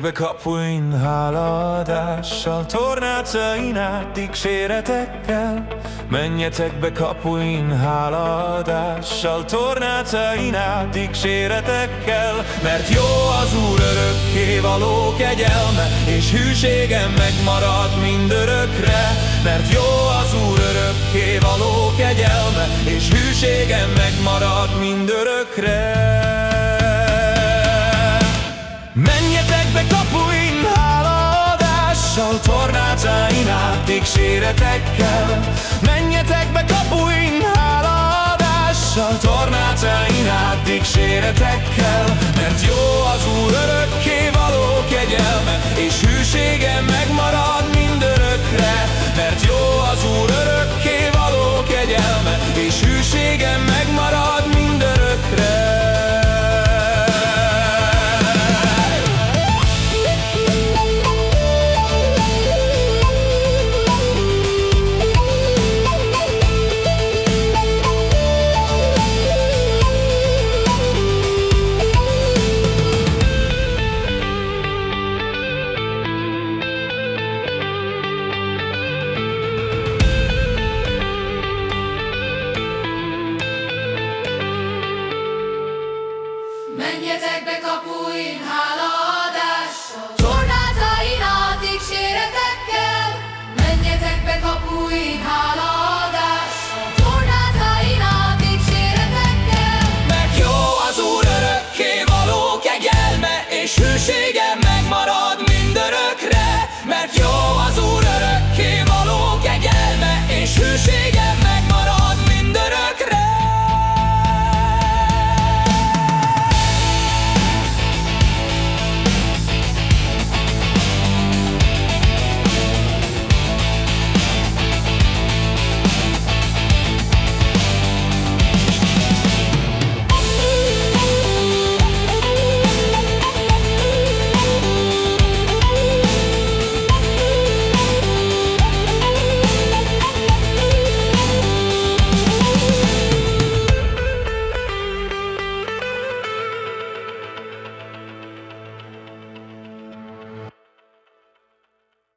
be kapuin hálaadással, tornácain át séretekkel. Menjetek be kapuin hálaadással, tornácain át séretekkel. Mert jó az Úr örökké való kegyelme, és hűségem megmarad mindörökre. Mert jó az Úr örökké való kegyelme, és hűségem megmarad mindörökre. Hálaadással, át séretekkel Menjetek be kapuink hálaadással Tornácáin át séretekkel Mert jó az Úr It's a